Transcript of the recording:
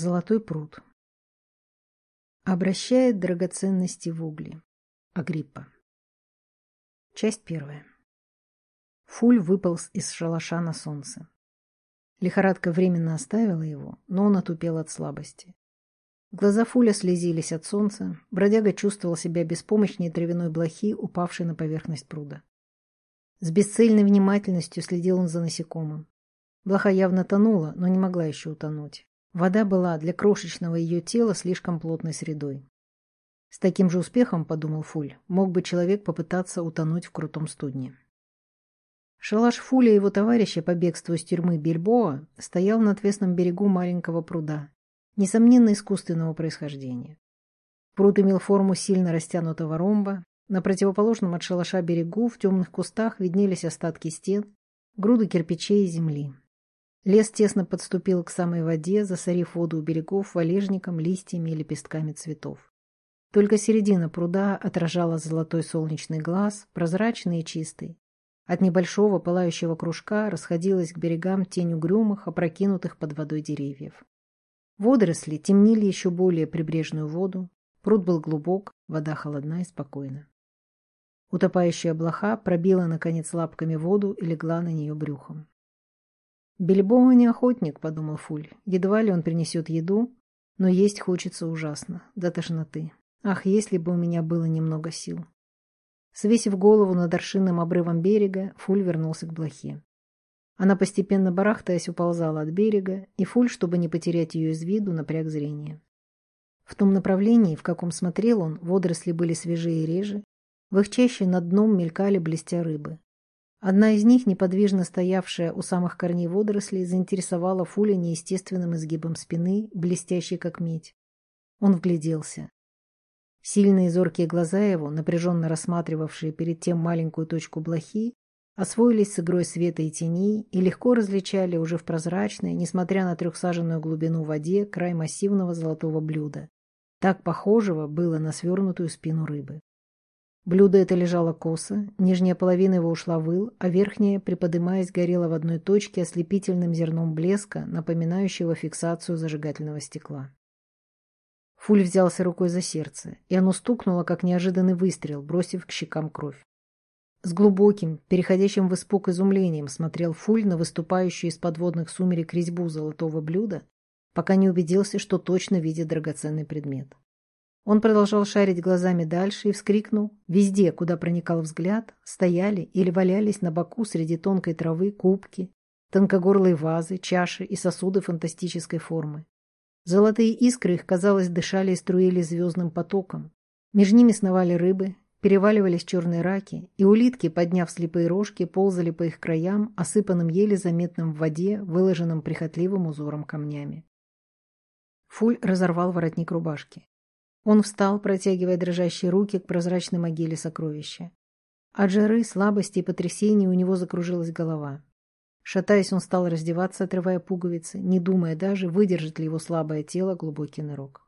Золотой пруд. Обращает драгоценности в угли. Агриппа. Часть первая. Фуль выполз из шалаша на солнце. Лихорадка временно оставила его, но он отупел от слабости. Глаза Фуля слезились от солнца, бродяга чувствовал себя беспомощнее травяной блохи, упавшей на поверхность пруда. С бесцельной внимательностью следил он за насекомым. Блоха явно тонула, но не могла еще утонуть. Вода была для крошечного ее тела слишком плотной средой. С таким же успехом, подумал Фуль, мог бы человек попытаться утонуть в крутом студне. Шалаш Фуля и его товарища по бегству из тюрьмы Бильбоа стоял на отвесном берегу маленького пруда, несомненно искусственного происхождения. Пруд имел форму сильно растянутого ромба, на противоположном от шалаша берегу в темных кустах виднелись остатки стен, груды кирпичей и земли. Лес тесно подступил к самой воде, засорив воду у берегов валежником, листьями и лепестками цветов. Только середина пруда отражала золотой солнечный глаз, прозрачный и чистый. От небольшого пылающего кружка расходилась к берегам тень угрюмых, опрокинутых под водой деревьев. Водоросли темнили еще более прибрежную воду, пруд был глубок, вода холодна и спокойна. Утопающая блоха пробила, наконец, лапками воду и легла на нее брюхом. Бельбоа не охотник, подумал Фуль. Едва ли он принесет еду, но есть хочется ужасно, до тошноты. Ах, если бы у меня было немного сил. Свесив голову над аршинным обрывом берега, Фуль вернулся к блохе. Она постепенно барахтаясь уползала от берега, и Фуль, чтобы не потерять ее из виду, напряг зрение. В том направлении, в каком смотрел он, водоросли были свежее и реже, в их чаще над дном мелькали блестя рыбы. Одна из них, неподвижно стоявшая у самых корней водорослей, заинтересовала Фуля неестественным изгибом спины, блестящей как медь. Он вгляделся. Сильные зоркие глаза его, напряженно рассматривавшие перед тем маленькую точку блохи, освоились с игрой света и теней и легко различали уже в прозрачной, несмотря на трехсаженную глубину воде, край массивного золотого блюда. Так похожего было на свернутую спину рыбы. Блюдо это лежало косо, нижняя половина его ушла в ил, а верхняя, приподымаясь, горела в одной точке ослепительным зерном блеска, напоминающего фиксацию зажигательного стекла. Фуль взялся рукой за сердце, и оно стукнуло, как неожиданный выстрел, бросив к щекам кровь. С глубоким, переходящим в испуг изумлением смотрел Фуль на выступающую из подводных сумерек резьбу золотого блюда, пока не убедился, что точно видит драгоценный предмет. Он продолжал шарить глазами дальше и вскрикнул. Везде, куда проникал взгляд, стояли или валялись на боку среди тонкой травы кубки, тонкогорлые вазы, чаши и сосуды фантастической формы. Золотые искры их, казалось, дышали и струились звездным потоком. Между ними сновали рыбы, переваливались черные раки, и улитки, подняв слепые рожки, ползали по их краям, осыпанным еле заметным в воде, выложенным прихотливым узором камнями. Фуль разорвал воротник рубашки. Он встал, протягивая дрожащие руки к прозрачной могиле сокровища. От жары, слабости и потрясений у него закружилась голова. Шатаясь, он стал раздеваться, отрывая пуговицы, не думая даже, выдержит ли его слабое тело глубокий нырок.